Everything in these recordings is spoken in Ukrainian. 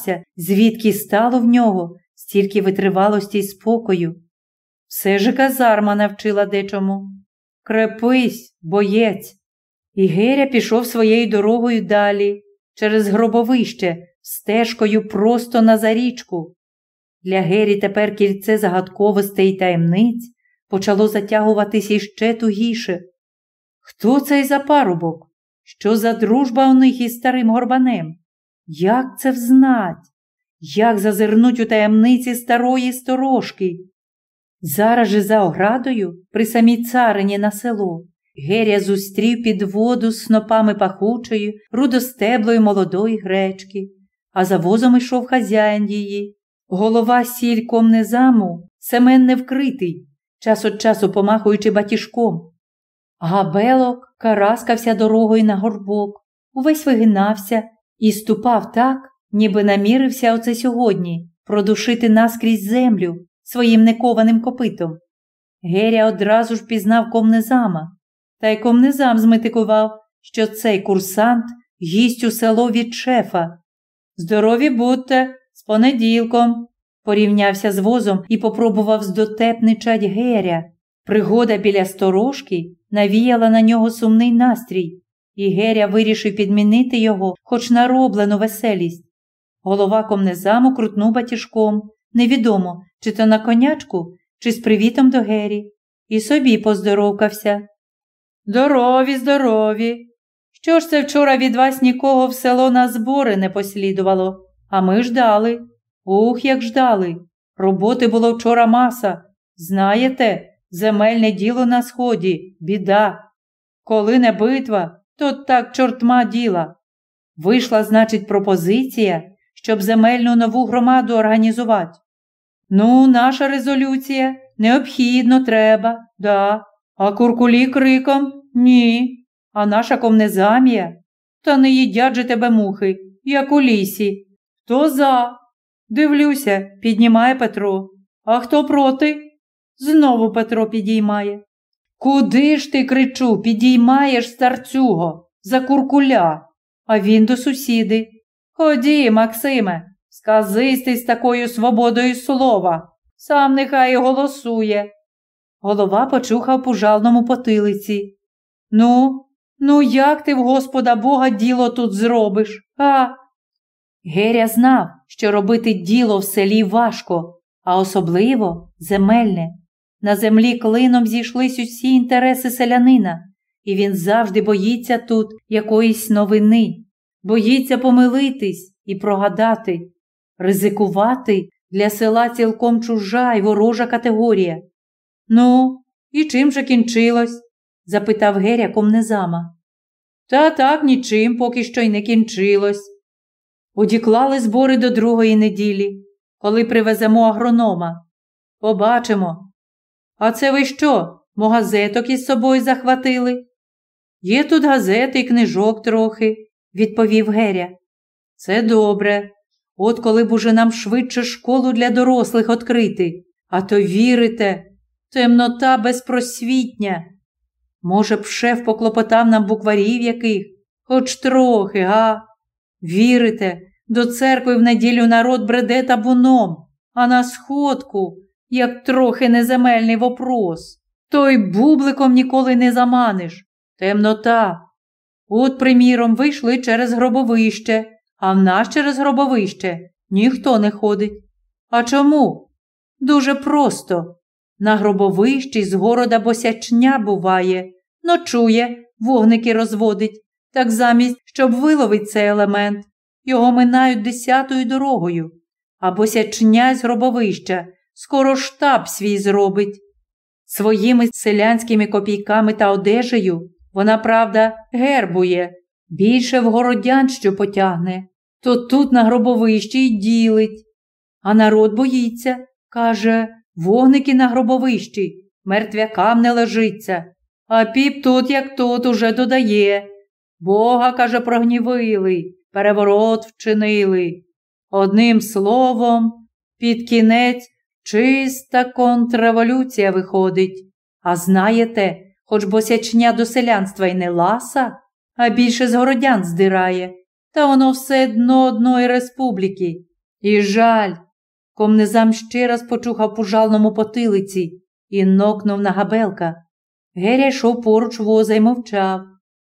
здогадався, звідки стало в нього стільки витривалості й спокою. Все же казарма навчила дечому. Крепись, боєць. І Геря пішов своєю дорогою далі, через гробовище, стежкою просто на зарічку. Для Гері тепер кільце загадковостей і таємниць почало затягуватись іще тугіше. Хто цей за парубок? Що за дружба у них із старим горбанем? Як це взнать? Як зазирнуть у таємниці старої сторожки? Зараз же за оградою, при самій царині на село, Геря зустрів під воду з снопами пахучої, рудостеблої молодої гречки, а за возом йшов хазяїн її. Голова сільком незаму, Семен невкритий, час від часу помахуючи батіжком. Габелок караскався дорогою на горбок, увесь вигинався і ступав так, ніби намірився оце сьогодні продушити наскрізь землю своїм некованим копитом. Геря одразу ж пізнав комнезама, та й комнезам зметикував, що цей курсант гість у село від шефа. Здорові будьте, з понеділком, порівнявся з возом і попробував здотепничать Геря. Пригода біля сторожки навіяла на нього сумний настрій, і Геря вирішив підмінити його, хоч нароблену веселість. Голова комнезаму крутнув батіжком, невідомо, чи то на конячку, чи з привітом до Гері, і собі поздоровкався. Здорові, здорові. Що ж це вчора від вас нікого в село на збори не послідувало, а ми ждали. Ух, як ждали. Роботи було вчора маса. Знаєте, земельне діло на сході, біда. Коли не битва, то так чортма діла. Вийшла, значить, пропозиція, щоб земельну нову громаду організувати. Ну, наша резолюція необхідно треба, да. А куркулі криком ні. А наша комнезамія? Та не їдять же тебе мухи, як у лісі. Хто за? Дивлюся, піднімає Петро. А хто проти? Знову Петро підіймає. Куди ж ти, кричу, підіймаєш старцюго за куркуля, а він до сусіди. Ході, Максиме, сказисти з такою свободою слова. Сам нехай голосує. Голова почухав по жалному потилиці. Ну, ну, як ти в Господа Бога діло тут зробиш? А? Геря знав, що робити діло в селі важко, а особливо земельне. На землі клином зійшлись усі інтереси селянина, і він завжди боїться тут якоїсь новини, боїться помилитись і прогадати, ризикувати для села цілком чужа й ворожа категорія. Ну, і чим же кінчилось? запитав Геря комнезама. Та так нічим поки що й не кінчилось. Одіклали збори до другої неділі, коли привеземо агронома. Побачимо. А це ви що, мо газеток із собою захватили? Є тут газети і книжок трохи, відповів Геря. Це добре. От коли б уже нам швидше школу для дорослих відкрити, а то вірите, темнота безпросвітня. Може б, шеф поклопотав нам букварів яких, хоч трохи, га? Вірите, до церкви в неділю народ бреде табуном, а на сходку як трохи неземельний вопрос. Той бубликом ніколи не заманиш. Темнота. От, приміром, вийшли через гробовище, а в нас через гробовище ніхто не ходить. А чому? Дуже просто. На гробовищі з города босячня буває, ночує, вогники розводить, так замість, щоб виловить цей елемент, його минають десятою дорогою, а босячня з гробовища скоро штаб свій зробить. Своїми селянськими копійками та одежею вона, правда, гербує, більше в городян що потягне, то тут на гробовищі й ділить. А народ боїться, каже, вогники на гробовищі, мертвякам не лежиться, а піп тут, як тут, уже додає. Бога, каже, прогнівили, переворот вчинили. Одним словом, під кінець Чиста контрреволюція виходить. А знаєте, хоч босячня до селянства й не ласа, а більше з городян здирає, та воно все дно одної республіки, І жаль. Комнезам ще раз почухав по жалному потилиці і нокнув на габелка. Геря йшов поруч воза й мовчав.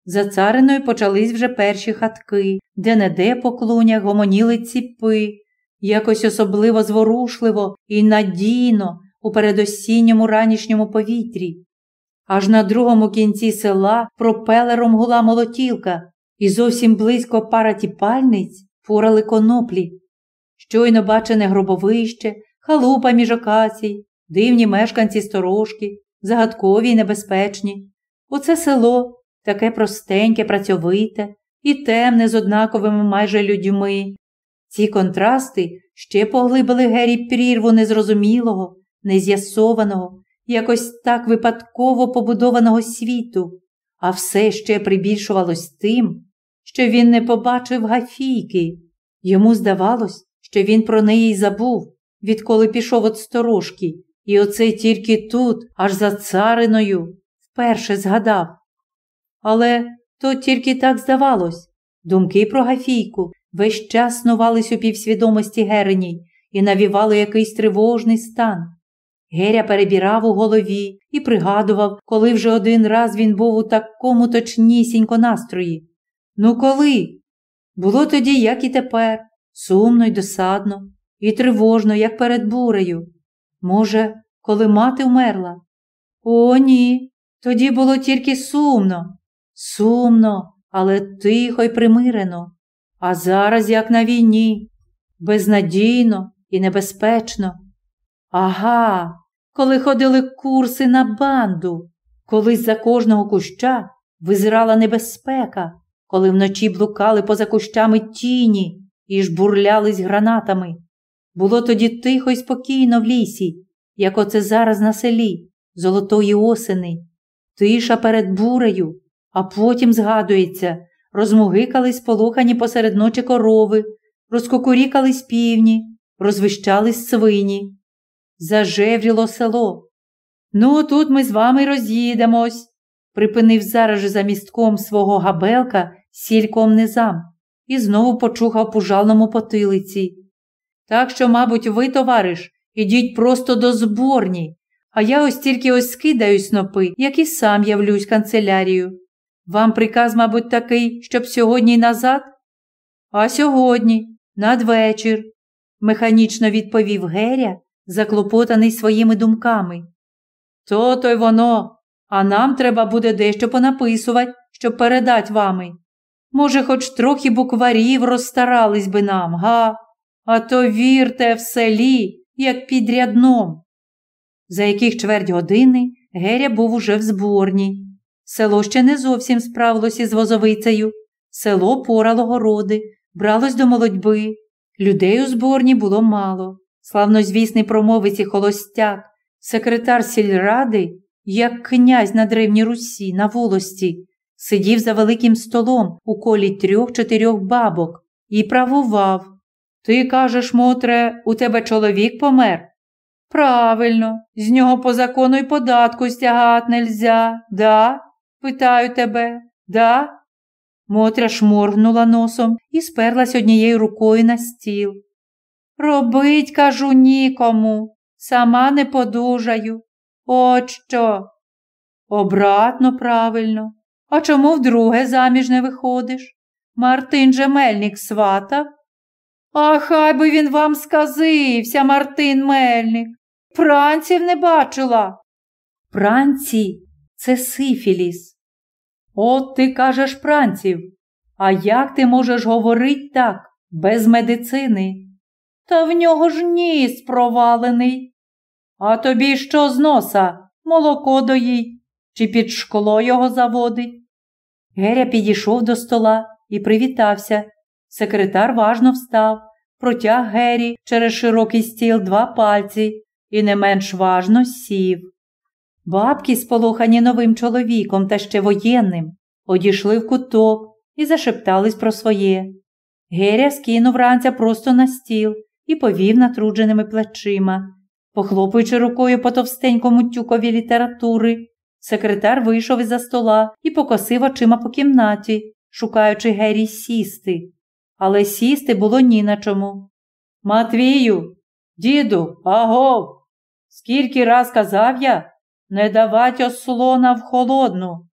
За цариною почались вже перші хатки, де неде по клунях гомоніли ціпи, якось особливо зворушливо і надійно у передосінньому ранішньому повітрі. Аж на другому кінці села пропелером гула молотілка, і зовсім близько пара тіпальниць фурали коноплі. Щойно бачене гробовище, халупа між окацій, дивні мешканці сторожки, загадкові й небезпечні. Оце село таке простеньке, працьовите і темне з однаковими майже людьми. Ці контрасти ще поглибили Гері прірву незрозумілого, нез'ясованого, якось так випадково побудованого світу, а все ще прибільшувалось тим, що він не побачив гафійки. Йому здавалось, що він про неї й забув, відколи пішов від сторожки, і оце тільки тут, аж за цариною, вперше згадав. Але то тільки так здавалось. Думки про Гафійку весь час снувались у півсвідомості Гереній і навівали якийсь тривожний стан. Геря перебірав у голові і пригадував, коли вже один раз він був у такому точнісінько настрої. Ну, коли? Було тоді, як і тепер, сумно й досадно, і тривожно, як перед бурею. Може, коли мати вмерла? О, ні. Тоді було тільки сумно, сумно, але тихо й примирено. А зараз, як на війні, безнадійно і небезпечно. Ага, коли ходили курси на банду, коли за кожного куща визирала небезпека, коли вночі блукали поза кущами тіні і жбурлялись гранатами. Було тоді тихо й спокійно в лісі, як оце зараз на селі, золотої осени, тиша перед бурею, а потім, згадується, розмугикались полохані посеред ночі корови, розкукурікались півні, розвищались свині. Зажевріло село. Ну, тут ми з вами роз'їдемось, припинив зараз же за містком свого габелка сільком низам і знову почухав по жалному потилиці. Так що, мабуть, ви, товариш, ідіть просто до зборні, а я ось тільки ось скидаю снопи, як і сам явлюсь канцелярію. Вам приказ, мабуть, такий, щоб сьогодні й назад? А сьогодні, надвечір, механічно відповів Геря, заклопотаний своїми думками. То то й воно, а нам треба буде дещо понаписувати, щоб передать вами. Може, хоч трохи букварів розстарались би нам, га? А то вірте в селі, як під рядном. За яких чверть години Геря був уже в зборні. Село ще не зовсім справилось із возовицею. Село порало городи, бралось до молодьби. Людей у зборні було мало. Славнозвісний промовець і холостяк, секретар сільради, як князь на Древній Русі, на волості, сидів за великим столом у колі трьох-чотирьох бабок і правував. Ти кажеш, Мотре, у тебе чоловік помер? Правильно, з нього по закону й податку стягати нельзя, да? Питаю тебе, да? Мотря шморгнула носом і сперлась однією рукою на стіл. Робить, кажу, нікому, сама не подужаю. От що? Обратно правильно. А чому вдруге заміж не виходиш? Мартин же Мельник сватав? А хай би він вам сказився, Мартин Мельник. Пранців не бачила. Пранці це сифіліс. От ти кажеш пранців. А як ти можеш говорити так, без медицини? Та в нього ж ніс провалений. А тобі що з носа? Молоко доїть, чи під шкло його заводить? Геря підійшов до стола і привітався. Секретар важно встав, протяг Гері через широкий стіл два пальці і не менш важно сів. Бабки, сполохані новим чоловіком та ще воєнним, одійшли в куток і зашептались про своє. Геря скинув ранця просто на стіл і повів натрудженими плечима. Похлопуючи рукою по товстенькому тюкові літератури, секретар вийшов із за стола і покосив очима по кімнаті, шукаючи Гері сісти. Але сісти було ні на чому. Матвію, діду, агов, скільки раз казав я не давать ослона в холодну.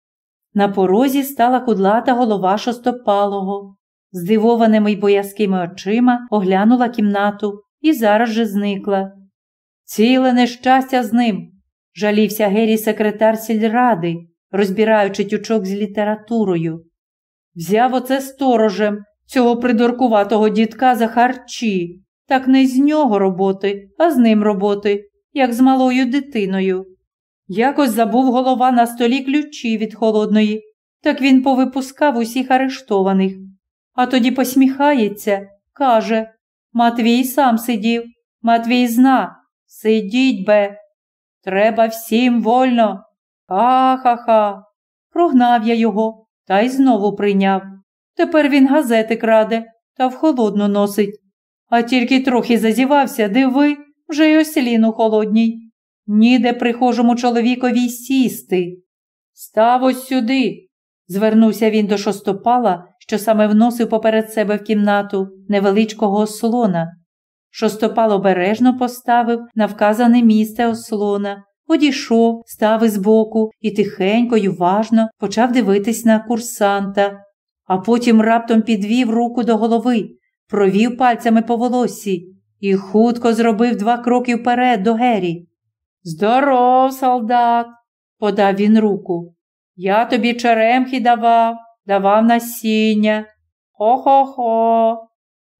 На порозі стала кудлата голова шостопалого. Здивованими й боязкими очима оглянула кімнату і зараз же зникла. Ціле нещастя з ним, жалівся Герій секретар сільради, розбираючи тючок з літературою. Взяв оце сторожем цього придуркуватого дітка за харчі, так не з нього роботи, а з ним роботи, як з малою дитиною. Якось забув голова на столі ключі від холодної, так він повипускав усіх арештованих. А тоді посміхається, каже Матвій сам сидів, Матвій зна, сидіть бе. Треба всім вольно. Ха-ха-ха. Прогнав я його та й знову прийняв. Тепер він газети краде та в холодну носить. А тільки трохи зазівався, диви, вже й ослін у холодній. Ніде прихожому чоловікові сісти. Став ось сюди. Звернувся він до шостопала, що саме вносив поперед себе в кімнату невеличкого ослона. Шостопал обережно поставив на вказане місце ослона, одійшов, став збоку і тихенько й уважно почав дивитись на курсанта, а потім раптом підвів руку до голови, провів пальцями по волосі і хутко зробив два кроки вперед до Гері. Здоров, солдат, подав він руку. Я тобі черемхи давав, давав насіння. Хо-хо-хо.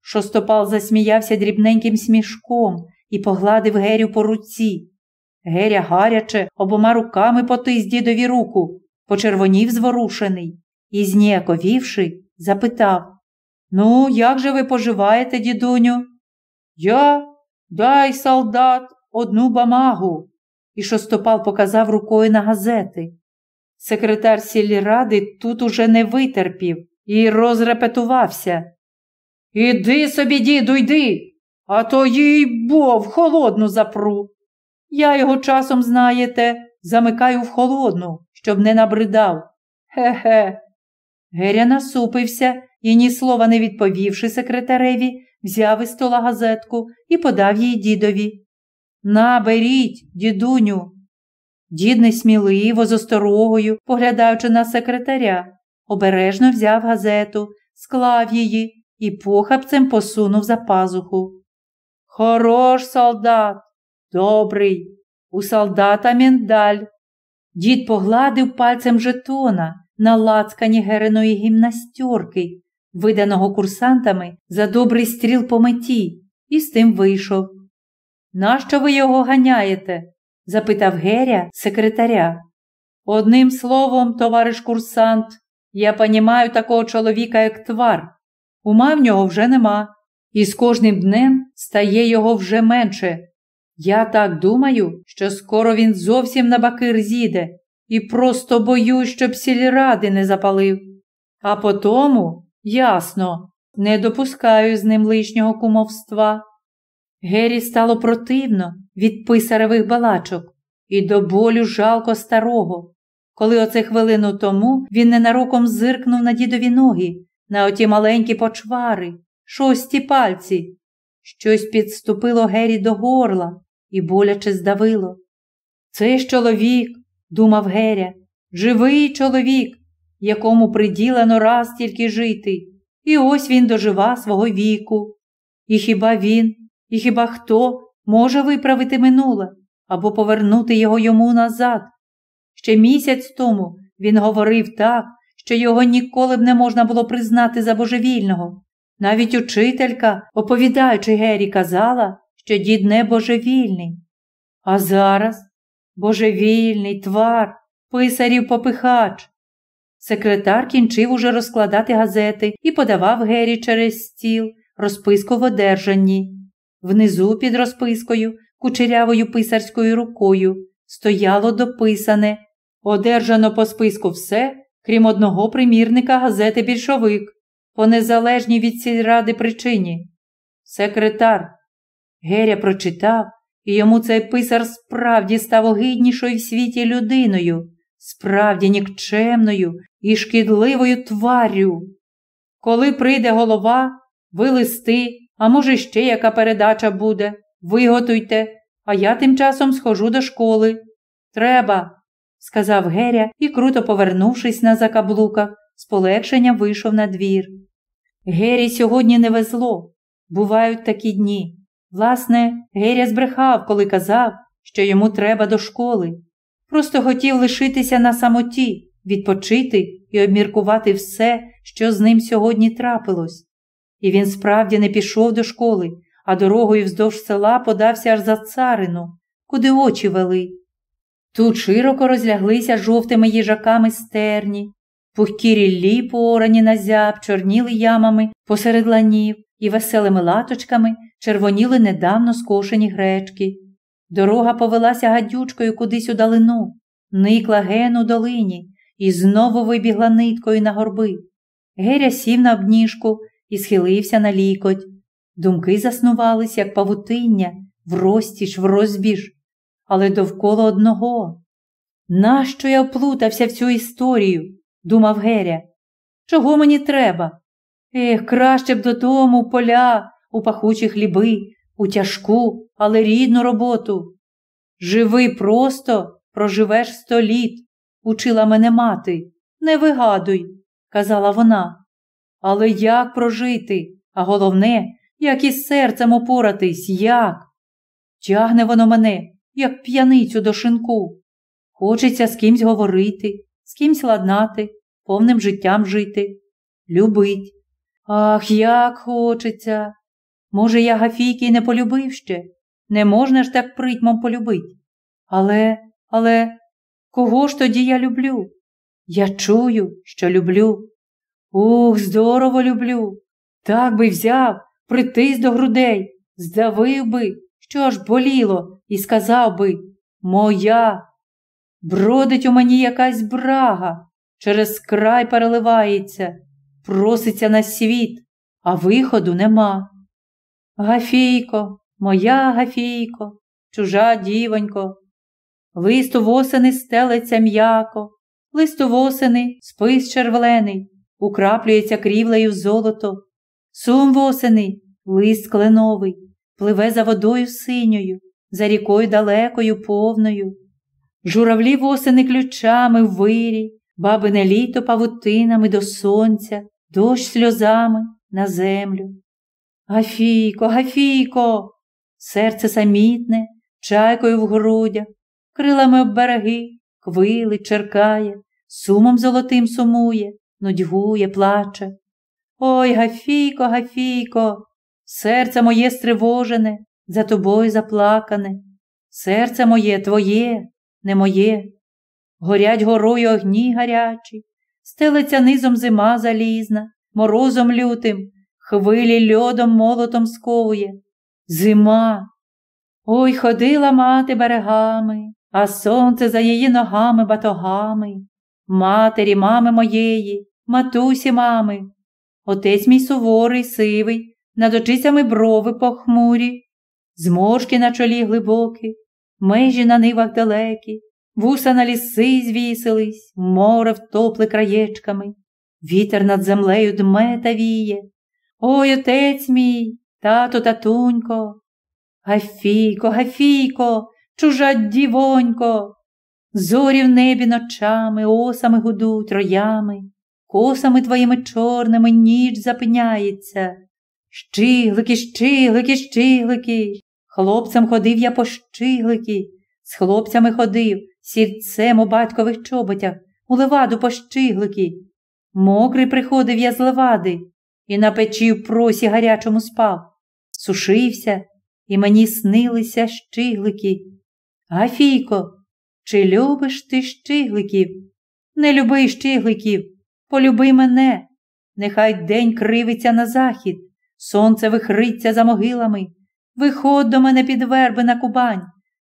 Шостопал засміявся дрібненьким смішком і погладив Герю по руці. Геря гаряче обома руками потис дідові руку, почервонів зворушений і, зніяковівши, запитав Ну, як же ви поживаєте, дідуню? Я дай, солдат, одну бамагу і шостопал показав рукою на газети. Секретар сільради тут уже не витерпів і розрепетувався. Іди собі, діду, йди, а то їй бо в холодну запру. Я його часом, знаєте, замикаю в холодну, щоб не набридав. Хе-хе. Геря насупився і, ні слова не відповівши секретареві, взяв із стола газетку і подав їй дідові. Наберіть, дідуню. Дід несміливо, з осторогою, поглядаючи на секретаря, обережно взяв газету, склав її і похапцем посунув за пазуху. Хорош солдат, добрий, у солдата міндаль. Дід погладив пальцем жетона на лацкані гереної гімнастюрки, виданого курсантами за добрий стріл по меті, і з тим вийшов. Нащо ви його ганяєте? запитав Геря секретаря. Одним словом, товариш курсант, я понімаю такого чоловіка, як твар. Ума в нього вже нема, і з кожним днем стає його вже менше. Я так думаю, що скоро він зовсім на бакир зійде, і просто боюсь, щоб сільради не запалив. А потому, ясно, не допускаю з ним лишнього кумовства. Гері стало противно від писаревих балачок і до болю жалко старого, коли оце хвилину тому він ненароком зиркнув на дідові ноги, на оті маленькі почвари, шості пальці. Щось підступило Гері до горла і боляче здавило. Це ж чоловік, думав Геря, живий чоловік, якому приділено раз тільки жити, і ось він дожива свого віку. І хіба він і хіба хто може виправити минуле або повернути його йому назад? Ще місяць тому він говорив так, що його ніколи б не можна було признати за божевільного. Навіть учителька, оповідаючи Гері, казала, що дід не божевільний. А зараз божевільний твар, писарів попихач. Секретар кінчив уже розкладати газети і подавав Гері через стіл розписку в одержанні. Внизу під розпискою, кучерявою писарською рукою, стояло дописане, одержано по списку все, крім одного примірника газети більшовик, по незалежній від сільради причині. Секретар. Геря прочитав, і йому цей писар справді став огиднішою в світі людиною, справді нікчемною і шкідливою тварю. Коли прийде голова, ви листи А може, ще яка передача буде? Виготуйте, а я тим часом схожу до школи. Треба, сказав Геря і, круто повернувшись на закаблуках, з полегшенням вийшов на двір. Гері сьогодні не везло. Бувають такі дні. Власне, Геря збрехав, коли казав, що йому треба до школи. Просто хотів лишитися на самоті, відпочити і обміркувати все, що з ним сьогодні трапилось. І він справді не пішов до школи, а дорогою вздовж села подався аж за царину, куди очі вели. Тут широко розляглися жовтими їжаками стерні, пухкі ріллі порані на зяб, чорніли ямами посеред ланів і веселими латочками червоніли недавно скошені гречки. Дорога повелася гадючкою кудись у далину, никла ген у долині і знову вибігла ниткою на горби. Геря сів на обніжку і схилився на лікоть. Думки заснувались, як павутиння, в розтіж, в розбіж, але довкола одного. Нащо я вплутався в цю історію? думав Геря. Чого мені треба? Ех, краще б додому поля, у пахучі хліби, у тяжку, але рідну роботу. Живи просто, проживеш сто літ, учила мене мати. Не вигадуй, казала вона. Але як прожити? А головне, як із серцем опоратись, як? Тягне воно мене, як п'яницю до шинку. Хочеться з кимсь говорити, з кимсь ладнати, повним життям жити, любить. Ах, як хочеться. Може, я Гафійки не полюбив ще, не можна ж так притьмом полюбить. Але, але, кого ж тоді я люблю? Я чую, що люблю. Ух, здорово люблю. Так би взяв, притис до грудей, здавив би, що аж боліло, і сказав би Моя. Бродить у мені якась брага, через край переливається, проситься на світ, а виходу нема. Гафійко, моя Гафійко, чужа дівонько, листу восени стелиться м'яко, листу восени спис червлений, украплюється крівлею золото, сум восени, лист кленовий, пливе за водою синьою, за рікою далекою повною. Журавлі восени ключами в вирі, бабине літо павутинами до сонця, дощ сльозами на землю. Гафійко, Гафійко, серце самітне, чайкою в грудях, крилами об береги, квили, черкає, сумом золотим сумує, нудьгує, плаче. Ой, Гафійко, Гафійко, серце моє стривожене, за тобою заплакане, серце моє твоє, не моє. Горять горою огні гарячі, стелиться низом зима залізна, морозом лютим, хвилі льодом молотом сковує. Зима. Ой ходила мати берегами, а сонце за її ногами батогами, матері, мами моєї, матусі мами. Отець мій суворий, сивий, над очицями брови похмурі, зморшки на чолі глибокі, межі на нивах далекі, вуса на ліси звісились, море втопли краєчками, вітер над землею дме та віє. Ой отець мій, тато татунько, Гафійко, Гафійко, чужа дівонько, зорі в небі ночами, осами гудуть роями, косами твоїми чорними ніч запиняється. Щиглики, щиглики, щиглики. Хлопцям ходив я по щиглики, з хлопцями ходив, сірцем у батькових чоботях, у леваду по щиглики. Мокрий приходив я з левади і на печі в просі гарячому спав, сушився, і мені снилися щиглики. Гафійко, чи любиш ти щигликів? Не люби щигликів, полюби мене. Нехай день кривиться на захід, сонце вихриться за могилами. Виходь до мене під верби на Кубань,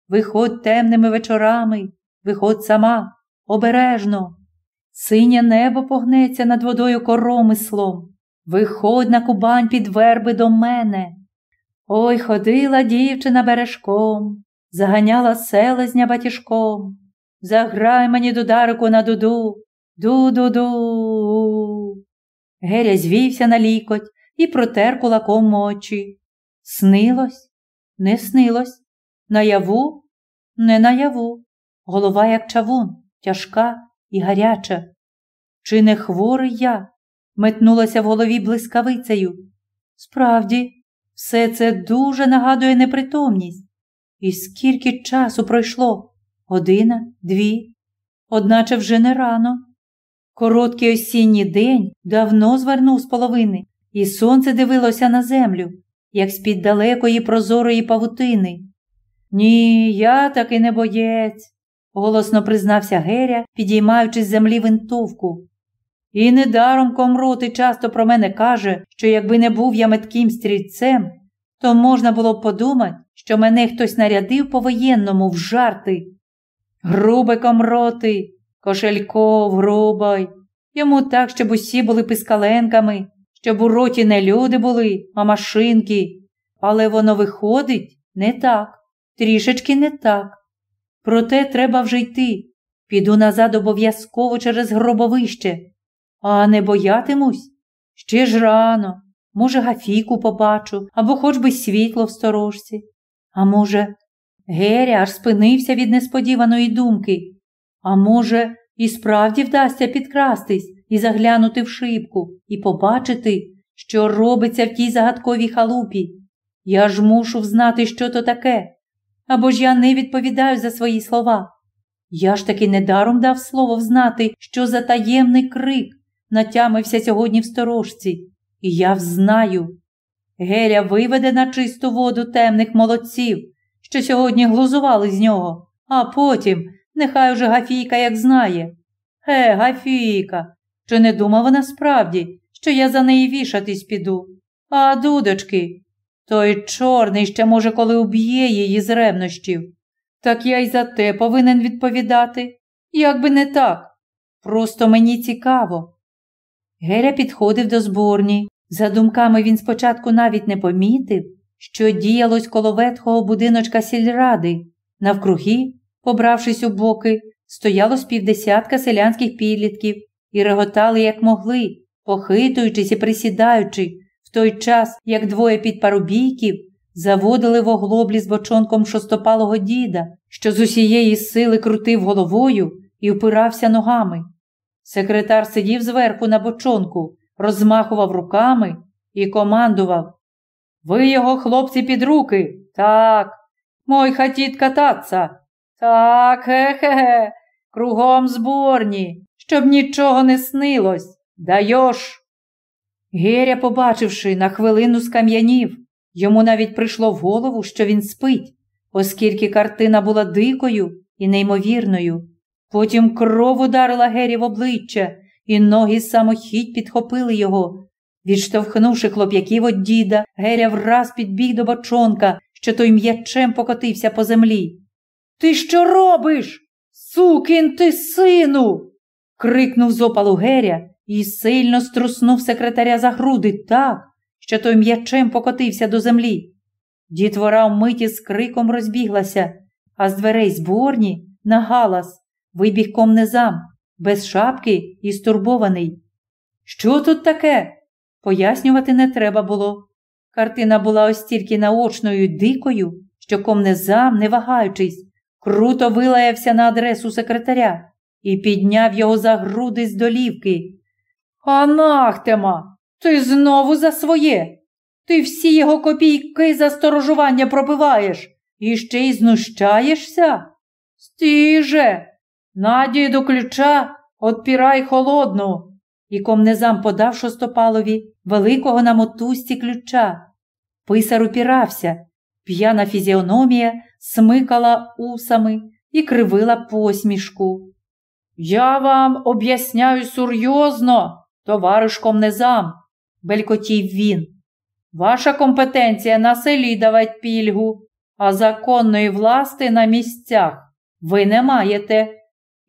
виходь темними вечорами, виходь сама, обережно. Синє небо погнеться над водою коромислом. Виходь на Кубань під верби до мене. Ой ходила дівчина бережком, заганяла селезня батіжком. Заграй мені дударику на дуду, ду-ду-ду. Геря звівся на лікоть і протер кулаком очі. Снилось, не снилось, наяву, не наяву, голова, як чавун, тяжка і гаряча. Чи не хворий я? метнулося в голові блискавицею. Справді, все це дуже нагадує непритомність. І скільки часу пройшло? Година, дві, одначе вже не рано. Короткий осінній день давно звернув з половини, і сонце дивилося на землю, як з-під далекої прозорої павутини. Ні, я таки не боєць, голосно признався Геря, підіймаючи з землі винтовку. І недаром комроти часто про мене каже, що якби не був я метким стрільцем, то можна було б подумати, що мене хтось нарядив по воєнному в жарти. Грубий комроти, кошельков, грубай. Йому так, щоб усі були пискаленками, щоб у роті не люди були, а машинки. Але воно виходить не так, трішечки не так. Проте треба вже йти. Піду назад обов'язково через гробовище. А не боятимусь? Ще ж рано. Може, гафіку побачу, або хоч би світло в сторожці. А може, Геря аж спинився від несподіваної думки. А може, і справді вдасться підкрастись і заглянути в шибку, і побачити, що робиться в тій загадковій халупі. Я ж мушу взнати, що то таке. Або ж я не відповідаю за свої слова. Я ж таки недаром дав слово взнати, що за таємний крик натямився сьогодні в сторожці, я взнаю. Геля виведе на чисту воду темних молодців, що сьогодні глузували з нього, а потім нехай уже Гафійка як знає. Ге, Гафійка, чи не думав вона справді, що я за неї вішатись піду? А, дудочки, той чорний ще, може, коли уб'є її з ревнощів. Так я й за те повинен відповідати. Як би не так. Просто мені цікаво. Геря підходив до зборні. За думками він спочатку навіть не помітив, що діялось коло ветхого будиночка сільради. Навкруги, побравшись у боки, стояло з півдесятка селянських підлітків і реготали, як могли, похитуючись і присідаючи, в той час, як двоє підпарубійків заводили в оглоблі з бочонком шостопалого діда, що з усієї сили крутив головою і впирався ногами. Секретар сидів зверху на бочонку, розмахував руками і командував. Ви його, хлопці, під руки. Так. Мой хотіть кататься. Так, хе-хе, кругом зборні, щоб нічого не снилось. Дайош. Геря, побачивши, на хвилину скам'янів, йому навіть прийшло в голову, що він спить, оскільки картина була дикою і неймовірною. Потім кров ударила Гері в обличчя, і ноги самохідь підхопили його. Відштовхнувши хлоп'яків від діда, Геря враз підбіг до бочонка, що той м'ячем покотився по землі. Ти що робиш? Сукін ти, сину. крикнув з опалу Геря і сильно струснув секретаря за груди так, що той м'ячем покотився до землі. Дітвора вмиті з криком розбіглася, а з дверей зборні на галас вибіг комнезам, без шапки і стурбований. Що тут таке? Пояснювати не треба було. Картина була ось тільки наочною дикою, що комнезам, не вагаючись, круто вилаявся на адресу секретаря і підняв його за груди з долівки. Анахтема, ти знову за своє. Ти всі його копійки за сторожування пропиваєш і ще й знущаєшся? Стій же, Надій до ключа, отпірай холодну. І комнезам подав шостопалові великого на мотузці ключа. Писар упірався, п'яна фізіономія смикала усами і кривила посмішку. Я вам об'ясняю серйозно, товариш комнезам, белькотів він. Ваша компетенція на селі давать пільгу, а законної власти на місцях ви не маєте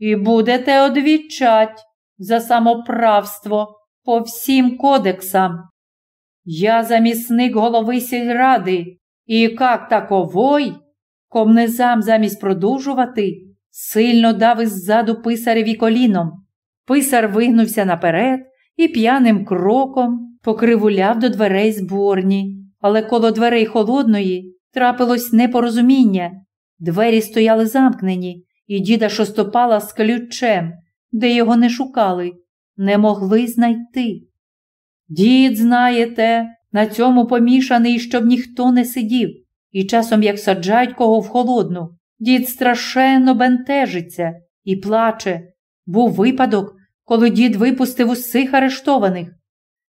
і будете одвічать за самоправство по всім кодексам. Я замісник голови сільради, і як таковой, комнезам замість продовжувати, сильно дав іззаду писареві коліном. Писар вигнувся наперед і п'яним кроком покривуляв до дверей зборні, Але коло дверей холодної трапилось непорозуміння. Двері стояли замкнені, і діда шостопала з ключем, де його не шукали, не могли знайти. Дід, знаєте, на цьому помішаний, щоб ніхто не сидів, і часом, як саджають кого в холодну, дід страшенно бентежиться і плаче. Був випадок, коли дід випустив усіх арештованих.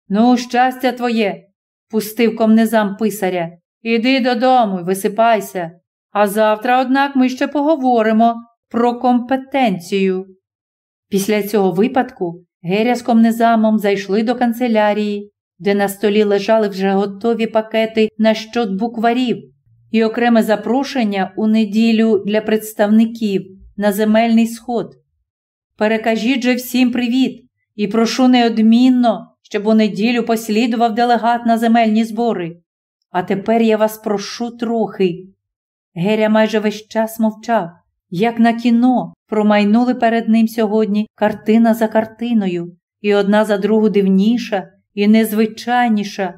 Ну, щастя твоє, пустив комнезам писаря. Іди додому висипайся. А завтра, однак, ми ще поговоримо про компетенцію. Після цього випадку Геря з комнезамом зайшли до канцелярії, де на столі лежали вже готові пакети на щот букварів і окреме запрошення у неділю для представників на земельний сход. Перекажіть же всім привіт і прошу неодмінно, щоб у неділю послідував делегат на земельні збори. А тепер я вас прошу трохи. Геря майже весь час мовчав, як на кіно, промайнули перед ним сьогодні картина за картиною, і одна за другу дивніша і незвичайніша.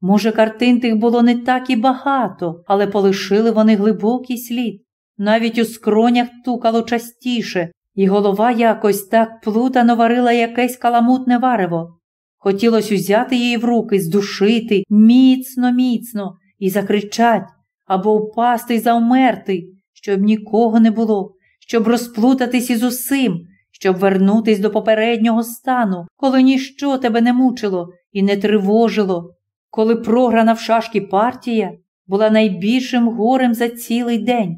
Може, картин тих було не так і багато, але полишили вони глибокий слід. Навіть у скронях тукало частіше, і голова якось так плутано варила якесь каламутне варево. Хотілося узяти її в руки, здушити міцно, міцно і закричать або впасти й завмерти, щоб нікого не було, щоб розплутатись із усім, щоб вернутись до попереднього стану, коли ніщо тебе не мучило і не тривожило, коли програна в шашки партія була найбільшим горем за цілий день.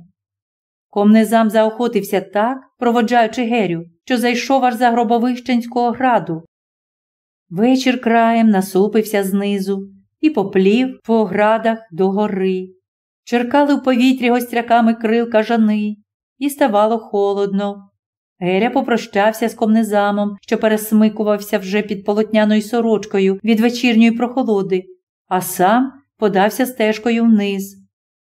Комнезам заохотився так, проводжаючи Герю, що зайшов аж за гробовищенського граду. Вечір краєм насупився знизу і поплів по градах до гори. Черкали в повітрі гостряками крил кажани, і ставало холодно. Геря попрощався з комнезамом, що пересмикувався вже під полотняною сорочкою від вечірньої прохолоди, а сам подався стежкою вниз.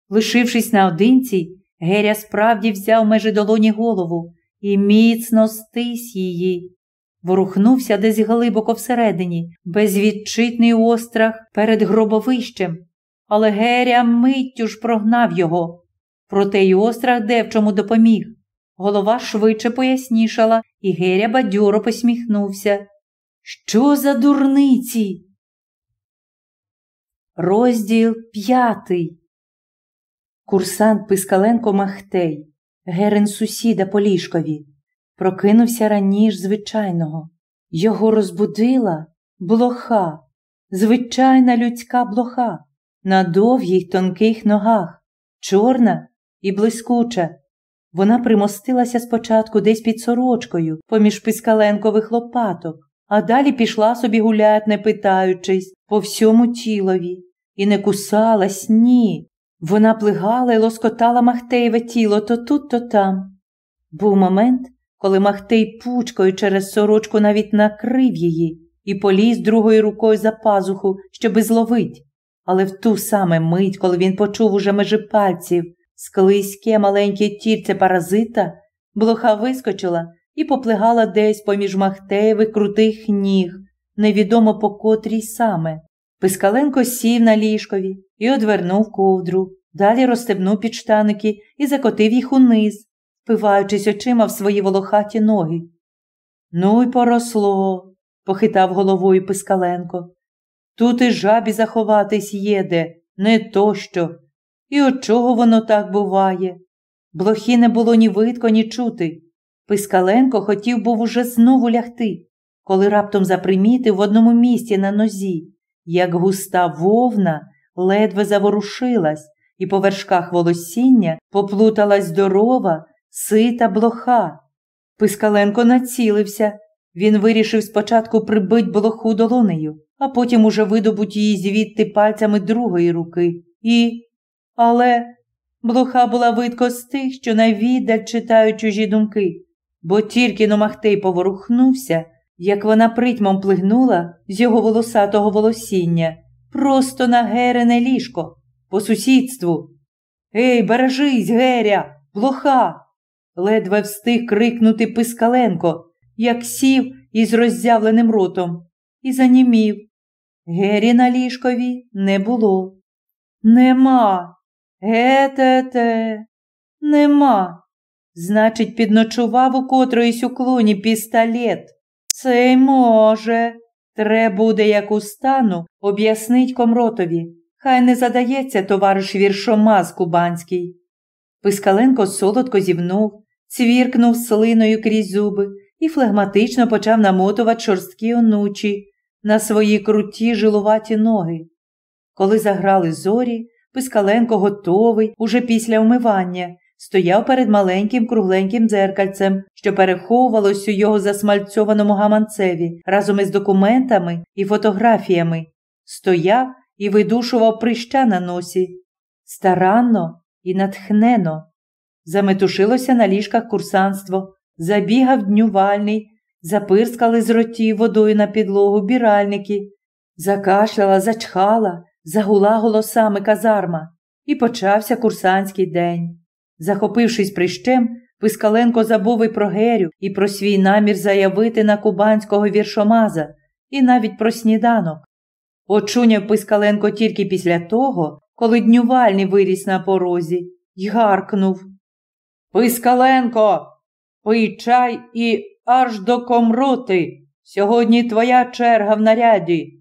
Лишившись наодинці, Геря справді взяв межі долоні голову і міцно стис її. Ворухнувся десь глибоко всередині, безвідчитний острах перед гробовищем, але Геря миттю ж прогнав його. Проте й острах девчому допоміг. Голова швидше пояснішала, і Геря бадьоро посміхнувся. Що за дурниці? Розділ п'ятий. Курсант Пискаленко Махтей, Герен сусіда по ліжкові, прокинувся раніш звичайного. Його розбудила блоха, звичайна людська блоха, на довгих тонких ногах, чорна і блискуча. Вона примостилася спочатку десь під сорочкою, поміж пискаленкових лопаток, а далі пішла собі гулять, не питаючись, по всьому тілові, і не кусалась, ні. Вона плигала і лоскотала Махтеєве тіло то тут, то там. Був момент, коли Махтей пучкою через сорочку навіть накрив її і поліз другою рукою за пазуху, щоби зловить. Але в ту саме мить, коли він почув уже межи пальців склизьке маленьке тільце паразита, блоха вискочила і поплигала десь поміж Махтеєвих крутих ніг, невідомо по котрій саме. Пискаленко сів на ліжкові і одвернув ковдру, далі розстебнув підштаники і закотив їх униз, впиваючись очима в свої волохаті ноги. Ну й поросло, похитав головою Пискаленко. Тут і жабі заховатись єде, не то що. І от чого воно так буває? Блохи не було ні видко, ні чути. Пискаленко хотів був уже знову лягти, коли раптом запримітив в одному місці на нозі, як густа вовна ледве заворушилась, і по вершках волосіння поплуталась здорова, сита блоха. Пискаленко націлився. Він вирішив спочатку прибить блоху долонею, а потім уже видобуть її звідти пальцями другої руки. І. Але блоха була видко з тих, що навідаль читають чужі думки, бо тільки Номахтей поворухнувся, як вона притьмом плигнула з його волосатого волосіння, просто на герене ліжко, по сусідству. Ей, бережись, Геря, блоха. ледве встиг крикнути Пискаленко, як сів із роззявленим ротом, і занімів. Гері на ліжкові не було. Нема. Ете-те, нема. Значить, підночував у котроїсь у клуні пістолет. Це й може. Треба буде, як устану, об'яснить комротові. Хай не задається товариш віршомаз кубанський. Пискаленко солодко зівнув, цвіркнув слиною крізь зуби і флегматично почав намотувати шорсткі онучі на свої круті жилуваті ноги. Коли заграли зорі, Пискаленко готовий, уже після вмивання, стояв перед маленьким кругленьким дзеркальцем, що переховувалось у його засмальцьованому гаманцеві разом із документами і фотографіями, стояв і видушував прища на носі. Старанно і натхнено. Заметушилося на ліжках курсанство, забігав днювальний, запирскали з ротів водою на підлогу біральники, закашляла, зачхала, загула голосами казарма, і почався курсантський день. Захопившись прищем, Пискаленко забув і про Герю, і про свій намір заявити на кубанського віршомаза, і навіть про сніданок. Очуняв Пискаленко тільки після того, коли днювальний виріс на порозі, й гаркнув. Пискаленко, пий чай і аж до комроти. Сьогодні твоя черга в наряді.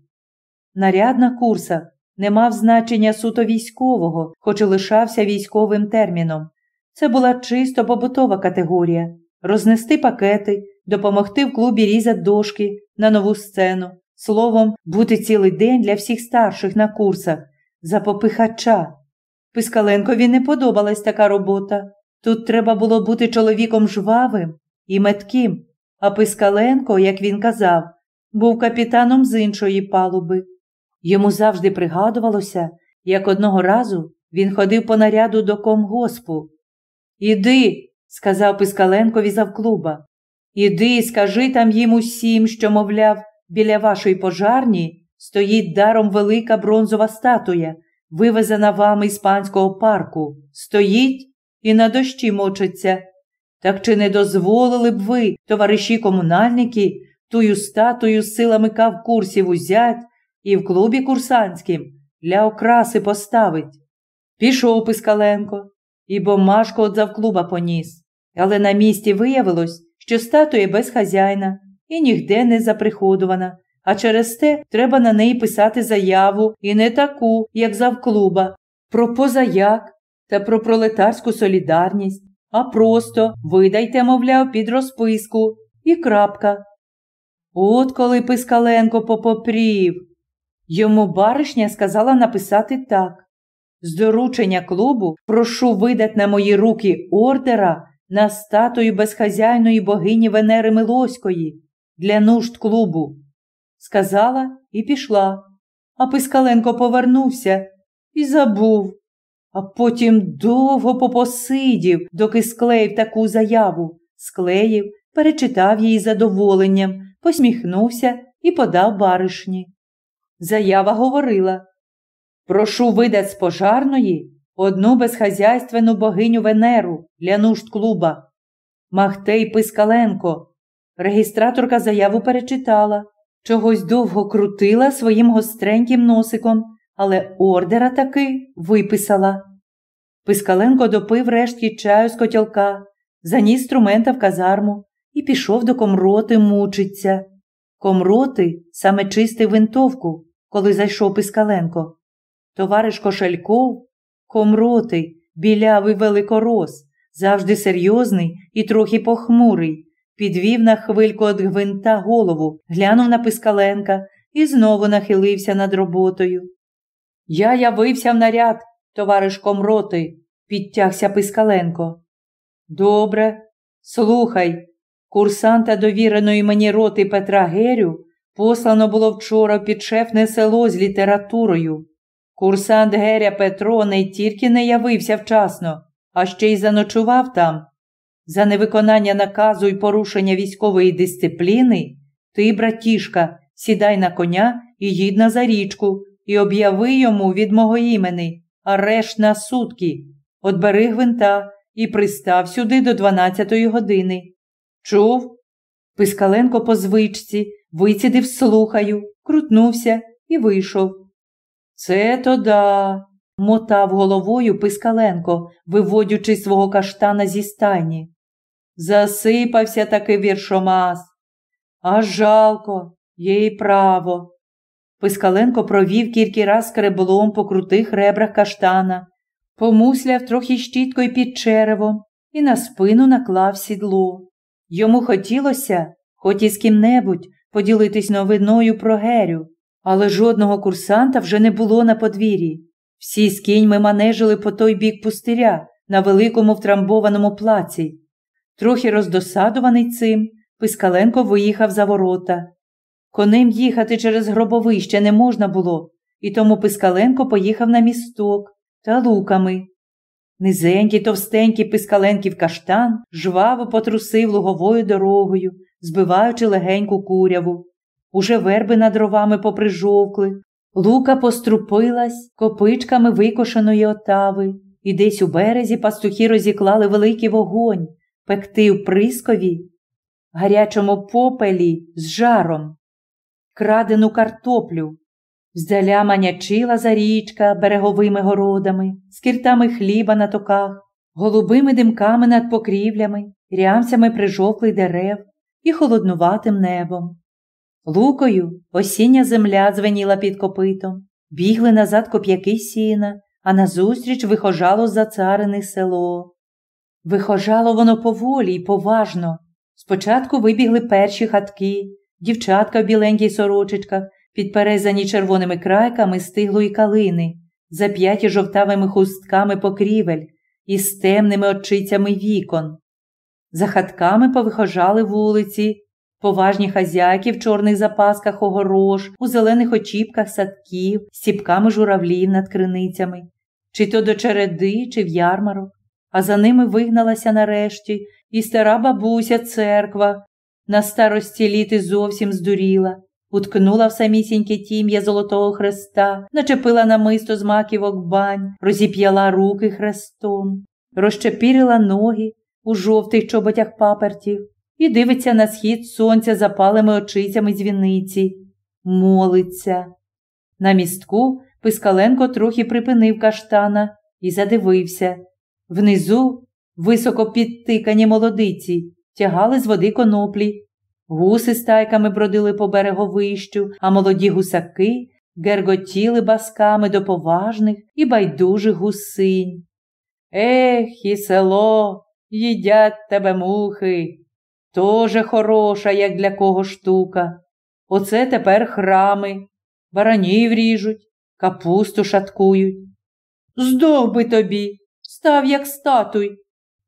Наряд на курсах не мав значення суто військового, хоч і лишався військовим терміном. Це була чисто побутова категорія рознести пакети, допомогти в клубі різати дошки на нову сцену, словом, бути цілий день для всіх старших на курсах, за попихача. Пискаленкові не подобалась така робота. Тут треба було бути чоловіком жвавим і метким, а Пискаленко, як він казав, був капітаном з іншої палуби. Йому завжди пригадувалося, як одного разу він ходив по наряду до комгоспу. Іди, сказав Пискаленкові завклуба. Іди, скажи там їм усім, що, мовляв, біля вашої пожарні стоїть даром велика бронзова статуя, вивезена вами із панського парку. Стоїть і на дощі мочиться. Так чи не дозволили б ви, товариші комунальники, тую статую з силами кавкурсів узять і в клубі курсантським для окраси поставить? Пішов Пискаленко, і бомашку от завклуба поніс. Але на місці виявилось, що статуя без хазяїна і нігде не заприходувана, а через те треба на неї писати заяву і не таку, як завклуба, про позаяк та про пролетарську солідарність, а просто видайте, мовляв, під розписку і крапка. От коли Пискаленко попопрів. Йому баришня сказала написати так. З доручення клубу прошу видати на мої руки ордера на статую безхазяйної богині Венери Милоської для нужд клубу. Сказала і пішла. А Пискаленко повернувся і забув, а потім довго попосидів, доки склеїв таку заяву, склеїв, перечитав її задоволенням, посміхнувся і подав баришні. Заява говорила Прошу видати з пожарної одну безхазяйственну богиню Венеру для нужд клуба. Махтей Пискаленко. Регістраторка заяву перечитала, чогось довго крутила своїм гостреньким носиком, але ордера таки виписала. Пискаленко допив рештки чаю з котілка, заніс інструмента в казарму і пішов до комроти мучиться. Комроти саме чистив винтовку, коли зайшов Пискаленко. Товариш Кошельков, комротий, білявий великорос, завжди серйозний і трохи похмурий, підвів на хвильку від гвинта голову, глянув на Пискаленка і знову нахилився над роботою. Я явився в наряд, товариш комроти, підтягся Пискаленко. Добре, слухай, курсанта довіреної мені роти Петра Герю послано було вчора в підшефне село з літературою. Курсант Геря Петро не тільки не явився вчасно, а ще й заночував там. За невиконання наказу і порушення військової дисципліни ти, братішка, сідай на коня і їдь на зарічку і об'яви йому від мого імени, арешт на сутки. От бери гвинта і пристав сюди до дванадцятої години. Чув? Пискаленко по звичці вицідив слухаю, крутнувся і вийшов. Це то да. мотав головою Пискаленко, виводячи свого каштана зі стайні. Засипався таки віршомас. А жалко, є й право. Пискаленко провів кілька раз креблом по крутих ребрах каштана, помусляв трохи щіткою під черевом і на спину наклав сідло. Йому хотілося, хоч і з ким-небудь, поділитись новиною про Герю, але жодного курсанта вже не було на подвір'ї. Всі з кіньми манежили по той бік пустиря на великому втрамбованому плаці. Трохи роздосадуваний цим, Пискаленко виїхав за ворота. Конем їхати через гробовище не можна було, і тому Пискаленко поїхав на місток та луками. Низенький, товстенький пискаленків каштан жваво потрусив луговою дорогою, збиваючи легеньку куряву. Уже верби над дровами поприжовкли, лука пострупилась копичками викошеної отави, і десь у березі пастухи розіклали великий вогонь, пекти в прискові, гарячому попелі з жаром, крадену картоплю. Здаля манячила за річка береговими городами, скіртами хліба на токах, голубими димками над покрівлями, рямцями прижовклих дерев і холоднуватим небом. Лукою осіння земля дзвеніла під копитом, бігли назад коп'яки сіна, а назустріч вихожало зацарене село. Вихожало воно поволі й поважно. Спочатку вибігли перші хатки, дівчатка в біленьких сорочечках, підперезані червоними крайками стиглої калини, зап'яті жовтавими хустками покрівель і з темними очицями вікон. За хатками повихожали вулиці, поважні хазяйки в чорних запасках огорож, у зелених очіпках садків, стіпками журавлів над криницями, чи то до череди, чи в ярмарок, а за ними вигналася нарешті і стара бабуся церква. На старості літи зовсім здуріла, уткнула в самісіньке тім'я Золотого Хреста, начепила намисто з маківок бань, розіп'яла руки хрестом, розчепірила ноги у жовтих чоботях папертів і дивиться на схід сонця запалими очицями дзвіниці, молиться. На містку Пискаленко трохи припинив каштана і задивився. Внизу високо підтикані молодиці тягали з води коноплі, Гуси стайками бродили по береговищу, а молоді гусаки герготіли басками до поважних і байдужих гусинь. Ех, і село, їдять тебе мухи. Тоже хороша, як для кого штука. Оце тепер храми, баранів ріжуть, капусту шаткують. Здох би тобі, став, як статуй,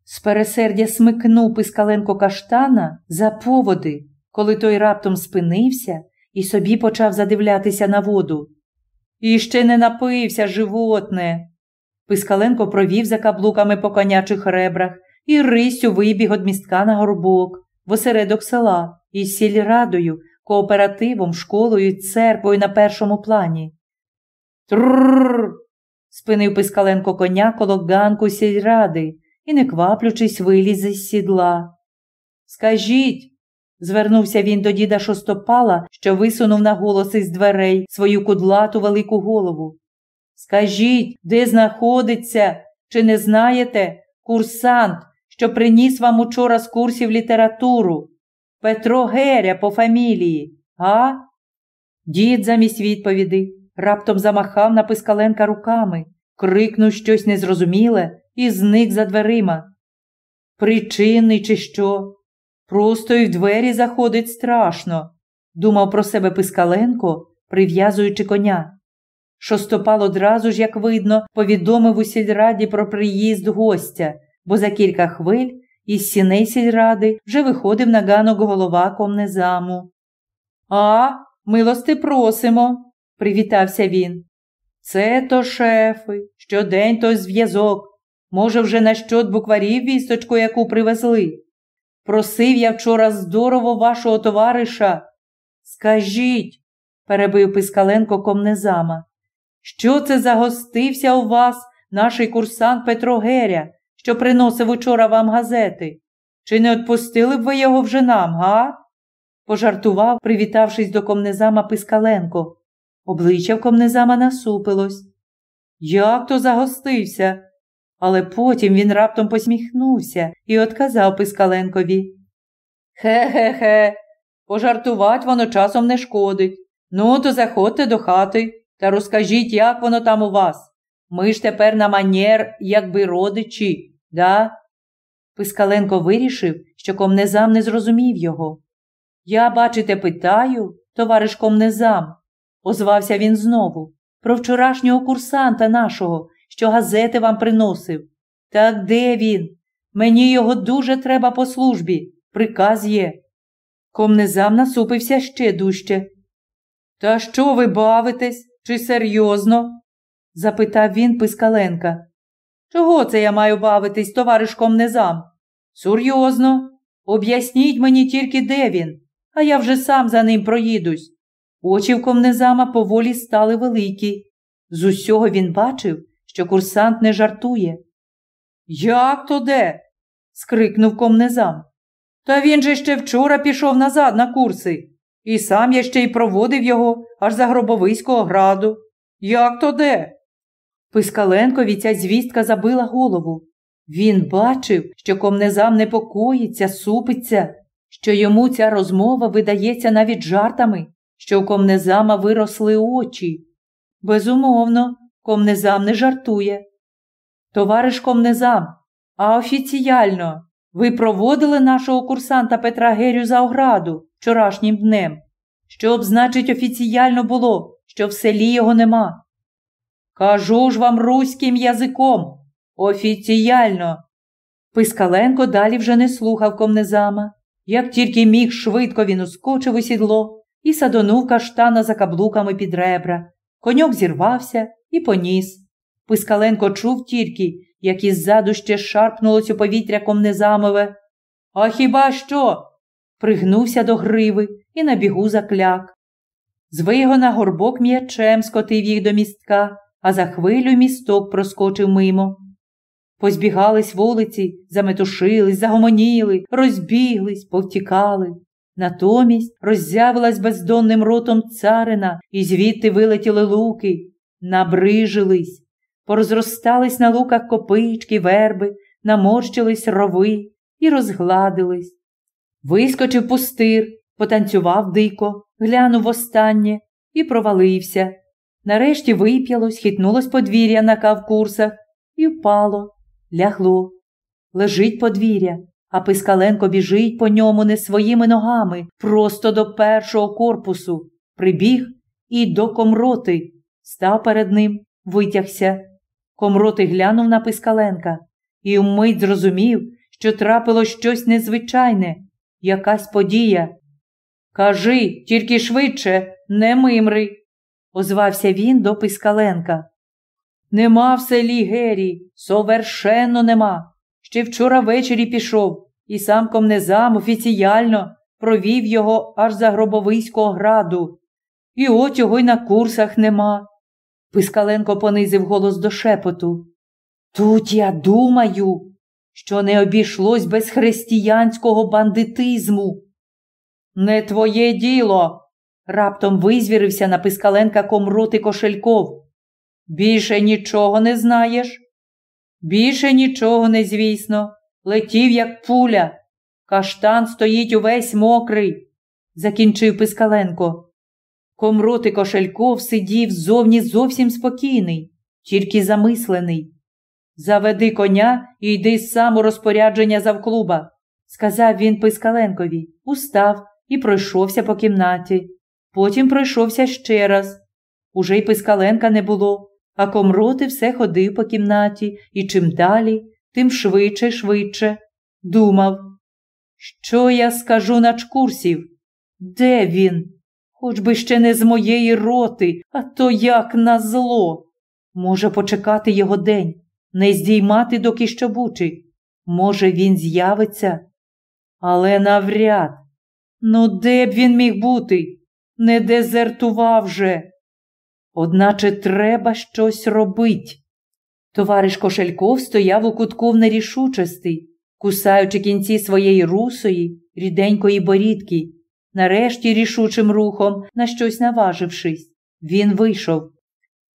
з пересердя смикнув пискаленко каштана за поводи, коли той раптом спинився і собі почав задивлятися на воду. І ще не напився, животне. Пискаленко провів за каблуками по конячих ребрах і риссю вибіг од містка на горбок, в осередок села, із сільрадою, кооперативом, школою і церквою на першому плані. Тррррр. спинив Пискаленко коня коло ганку сільради і, не кваплючись, виліз із сідла. Скажіть, звернувся він до діда шостопала, що висунув на голос із дверей свою кудлату велику голову. Скажіть, де знаходиться, чи не знаєте, курсант, що приніс вам учора з курсів літературу? Петро Геря по фамілії, а? Дід замість відповіді раптом замахав на Пискаленка руками, крикнув щось незрозуміле і зник за дверима. Причинний, чи що? Просто й в двері заходить страшно, думав про себе Пискаленко, прив'язуючи коня. Шостопал одразу ж, як видно, повідомив у сільраді про приїзд гостя, бо за кілька хвиль із сіней сільради вже виходив на ганок голова комнезаму. А, милости просимо, привітався він. Це то шефи, щодень той зв'язок. Може, вже на щот букварів вісточку, яку привезли. Просив я вчора здорово вашого товариша. Скажіть, перебив Пискаленко комнезама, що це загостився у вас наш курсант Петро Геря, що приносив учора вам газети? Чи не відпустили б ви його вже нам, га? пожартував, привітавшись до комнезама Пискаленко. Обличчя в комнезама насупилось. Як то загостився? Але потім він раптом посміхнувся і отказав Пискаленкові. Хе-хе-хе, пожартувати воно часом не шкодить. Ну, то заходьте до хати та розкажіть, як воно там у вас. Ми ж тепер на манер, якби родичі, да? Пискаленко вирішив, що комнезам не зрозумів його. Я, бачите, питаю, товариш комнезам, озвався він знову, про вчорашнього курсанта нашого, що газети вам приносив. Так де він? Мені його дуже треба по службі. Приказ є. Комнезам насупився ще дужче. Та що ви бавитесь? Чи серйозно? запитав він Пискаленка. Чого це я маю бавитись, товариш комнезам? Серйозно. Об'ясніть мені тільки, де він, а я вже сам за ним проїдусь. Очі в комнезама поволі стали великі. З усього він бачив, що курсант не жартує. Як то де? скрикнув комнезам. Та він же ще вчора пішов назад на курси, і сам я ще й проводив його аж за Гробовиського граду. Як то де? Пискаленкові ця звістка забила голову. Він бачив, що комнезам непокоїться, супиться, що йому ця розмова видається навіть жартами, що у комнезама виросли очі. Безумовно, комнезам не жартує. Товариш комнезам, а офіціально ви проводили нашого курсанта Петра Герю за ограду вчорашнім днем, щоб, значить, офіціально було, що в селі його нема. Кажу ж вам руським язиком. Офіціально. Пискаленко далі вже не слухав комнезама. Як тільки міг, швидко він ускочив у сідло і садонув каштана за каблуками під ребра. Коньок зірвався і поніс. Пискаленко чув тільки, як іззаду ще шарпнулось у повітря комнезамове. А хіба що? Пригнувся до гриви і на бігу закляк. Звигона горбок м'ячем скотив їх до містка, а за хвилю місток проскочив мимо. Позбігались вулиці, заметушились, загомоніли, розбіглись, повтікали. Натомість роззявилась бездонним ротом царина, і звідти вилетіли луки, набрижились, порозростались на луках копички, верби, наморщились рови і розгладились. Вискочив пустир, потанцював дико, глянув востаннє і провалився. Нарешті вип'ялось, хитнулось подвір'я на кавкурсах і впало, лягло. Лежить подвір'я, а Пискаленко біжить по ньому не своїми ногами, просто до першого корпусу, прибіг і до комроти, став перед ним, витягся. Комроти глянув на Пискаленка і вмить зрозумів, що трапило щось незвичайне, якась подія. Кажи, тільки швидше, не мимри, озвався він до Пискаленка. Нема в селі Гері, совершенно нема. Ще вчора ввечері пішов, і сам комнезам офіціально провів його аж за Гробовиського граду. І от його й на курсах нема. Пискаленко понизив голос до шепоту. Тут я думаю, що не обійшлось без християнського бандитизму. Не твоє діло. Раптом визвірився на Пискаленка комроти Кошельков. Більше нічого не знаєш? Більше нічого не звісно. Летів, як пуля. Каштан стоїть увесь мокрий, закінчив Пискаленко. Комроти Кошельков сидів зовні зовсім спокійний, тільки замислений. Заведи коня і йди сам у розпорядження завклуба, сказав він Пискаленкові, устав і пройшовся по кімнаті. Потім пройшовся ще раз. Уже й Пискаленка не було, а комроти все ходив по кімнаті і чим далі, тим швидше, швидше. Думав, що я скажу на чкурсів? Де він? Хоч би ще не з моєї роти, а то як на зло. Може почекати його день, не здіймати доки що бучить. Може, він з'явиться, але навряд. Ну, де б він міг бути? Не дезертував же. Одначе треба щось робить. Товариш Кошельков стояв у кутку в нерішучості, кусаючи кінці своєї русої, ріденької борідки. Нарешті рішучим рухом, на щось наважившись, він вийшов.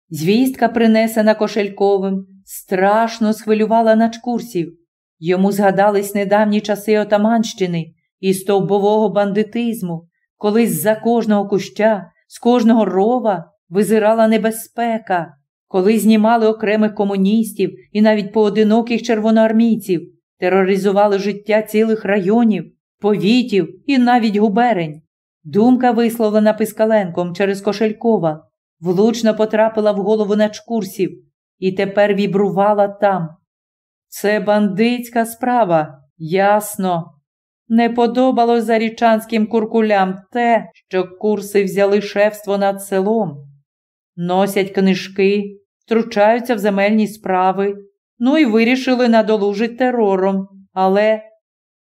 Звістка, принесена кошельковим, страшно схвилювала начкурсів. Йому згадались недавні часи Отаманщини і стовбового бандитизму, коли з-за кожного куща, з кожного рова визирала небезпека, коли знімали окремих комуністів і навіть поодиноких червоноармійців, тероризували життя цілих районів, повітів і навіть губерень. Думка, висловлена Пискаленком через Кошелькова, влучно потрапила в голову начкурсів і тепер вібрувала там. Це бандитська справа, ясно. Не подобалось зарічанським куркулям те, що курси взяли шефство над селом, носять книжки, втручаються в земельні справи, ну і вирішили надолужить терором. Але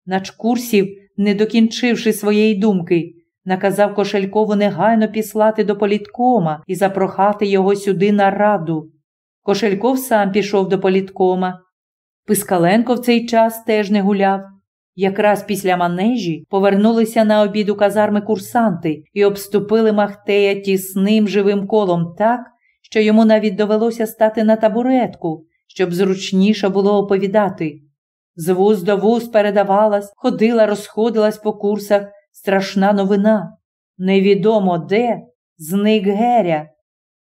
начкурсів, не докінчивши своєї думки, наказав Кошелькову негайно післати до політкома і запрохати його сюди на раду. Кошельков сам пішов до політкома. Пискаленко в цей час теж не гуляв. Якраз після манежі повернулися на обід у казарми курсанти і обступили Махтея тісним живим колом так, що йому навіть довелося стати на табуретку, щоб зручніше було оповідати. З вуз до вуз передавалась, ходила, розходилась по курсах страшна новина. Невідомо де зник Геря.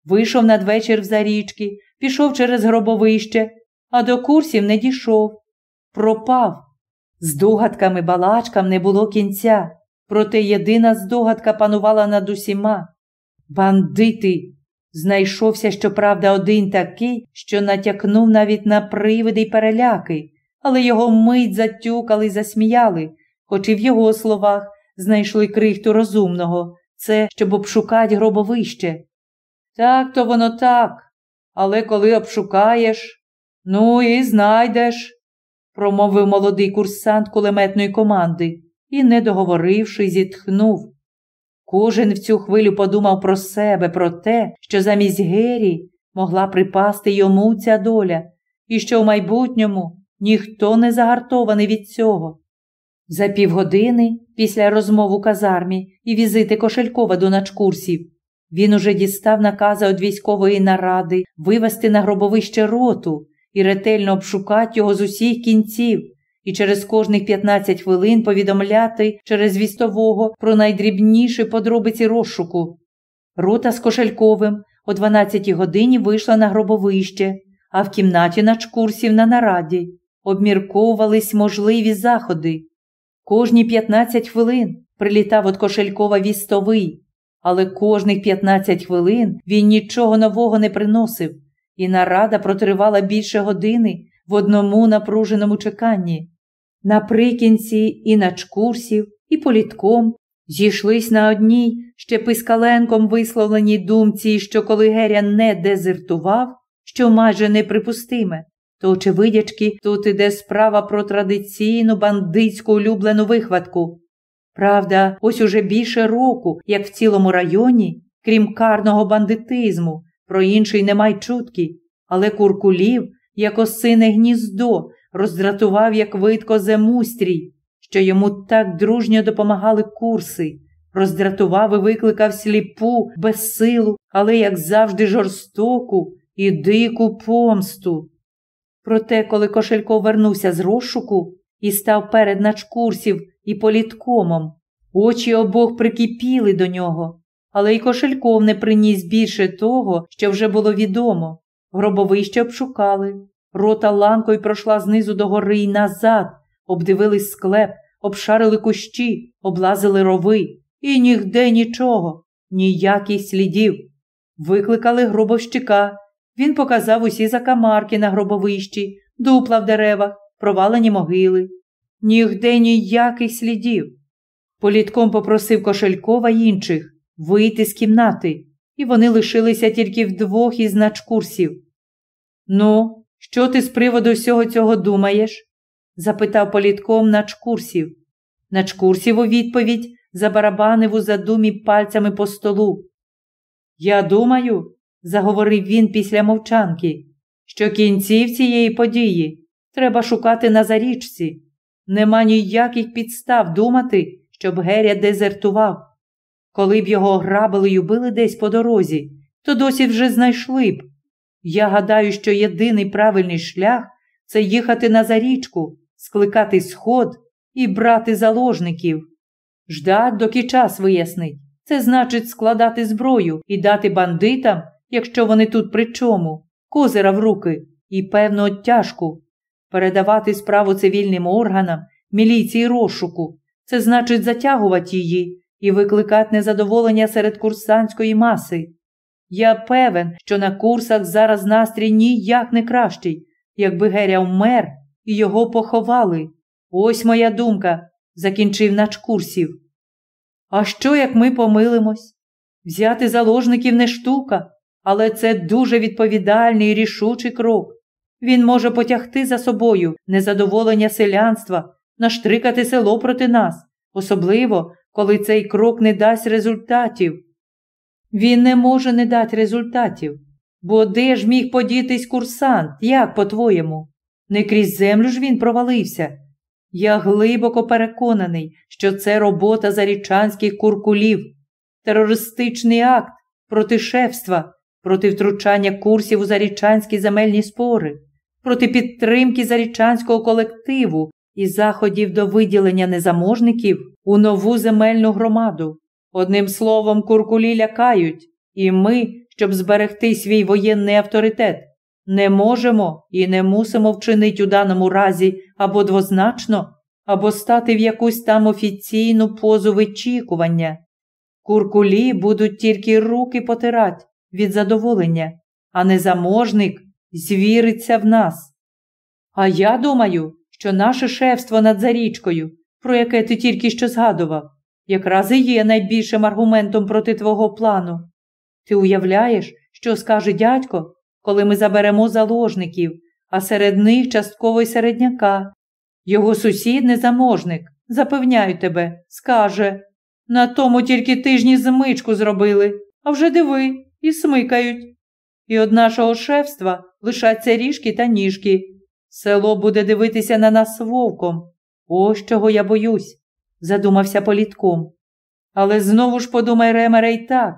Вийшов надвечір в зарічки, пішов через гробовище, а до курсів не дійшов. Пропав. З догадками балачкам не було кінця, проте єдина здогадка панувала над усіма. Бандити. Знайшовся, щоправда, один такий, що натякнув навіть на привиди й переляки, але його мить затюкали й засміяли, хоч і в його словах знайшли крихту розумного, це щоб обшукати гробовище. Так то воно так, але коли обшукаєш, ну і знайдеш, промовив молодий курсант кулеметної команди і, не договоривши, зітхнув. Кожен в цю хвилю подумав про себе, про те, що замість Гері могла припасти йому ця доля, і що в майбутньому ніхто не загартований від цього. За півгодини після розмов у казармі і візити Кошелькова до начкурсів він уже дістав накази від військової наради вивести на гробовище роту і ретельно обшукати його з усіх кінців, і через кожних 15 хвилин повідомляти через вістового про найдрібніші подробиці розшуку. Рота з Кошельковим о 12 годині вийшла на гробовище, а в кімнаті начкурсів на нараді обмірковувались можливі заходи. Кожні 15 хвилин прилітав від Кошелькова вістовий, але кожних 15 хвилин він нічого нового не приносив, і нарада протривала більше години в одному напруженому чеканні. Наприкінці і начкурсів, і політком зійшлись на одній ще пискаленком висловленій думці, що коли Геря не дезертував, що майже неприпустиме, то, очевидячки, тут іде справа про традиційну бандитську улюблену вихватку. Правда, ось уже більше року, як в цілому районі, крім карного бандитизму, про інший немає чутки, але куркулів, як осине гніздо, роздратував як видко земустрій, що йому так дружньо допомагали курси, роздратував і викликав сліпу, безсилу, але, як завжди, жорстоку і дику помсту. Проте, коли Кошелько вернувся з розшуку і став перед начкурсів і політкомом, очі обох прикипіли до нього, але й Кошельков не приніс більше того, що вже було відомо. Гробовище обшукали. Рота ланкою пройшла знизу до гори й назад, обдивили склеп, обшарили кущі, облазили рови, і нігде нічого, ніяких слідів. Викликали гробовщика, він показав усі закамарки на гробовищі, дупла в деревах, провалені могили. Нігде ніяких слідів. Політком попросив Кошелькова й інших вийти з кімнати, і вони лишилися тільки вдвох із начкурсів. Ну, що ти з приводу всього цього думаєш? запитав політком начкурсів. Начкурсів у відповідь забарабанив у задумі пальцями по столу. Я думаю, заговорив він після мовчанки, що кінців цієї події треба шукати на зарічці. Нема ніяких підстав думати, щоб Геря дезертував. Коли б його грабили й убили десь по дорозі, то досі вже знайшли б. Я гадаю, що єдиний правильний шлях це їхати на зарічку, скликати сход і брати заложників. Ждать, доки час вияснить. Це значить складати зброю і дати бандитам, якщо вони тут при чому, козира в руки і певну оттяжку, передавати справу цивільним органам, міліції розшуку. Це значить затягувати її і викликати незадоволення серед курсантської маси. Я певен, що на курсах зараз настрій ніяк не кращий, якби Геря вмер і його поховали. Ось моя думка, закінчив начкурсів. А що, як ми помилимось? Взяти заложників не штука, але це дуже відповідальний і рішучий крок. Він може потягти за собою незадоволення селянства, наштрикати село проти нас, особливо, коли цей крок не дасть результатів. Він не може не дати результатів, бо де ж міг подітись курсант, як по-твоєму? Не крізь землю ж він провалився. Я глибоко переконаний, що це робота зарічанських куркулів, терористичний акт проти шефства, проти втручання курсів у зарічанські земельні спори, проти підтримки зарічанського колективу і заходів до виділення незаможників у нову земельну громаду. Одним словом, куркулі лякають, і ми, щоб зберегти свій воєнний авторитет, не можемо і не мусимо вчинити у даному разі або двозначно, або стати в якусь там офіційну позу вичікування. Куркулі будуть тільки руки потирати від задоволення, а незаможник звіриться в нас. А я думаю, що наше шефство над зарічкою, про яке ти тільки що згадував, якраз і є найбільшим аргументом проти твого плану. Ти уявляєш, що скаже дядько, коли ми заберемо заложників, а серед них частково й середняка. Його сусід незаможник, запевняю тебе, скаже на тому тільки тижні змичку зробили, а вже диви і смикають. І од нашого шефства лишаться ріжки та ніжки. Село буде дивитися на нас вовком. Ось чого я боюсь, задумався політком. Але знову ж подумай, Ремере, й так,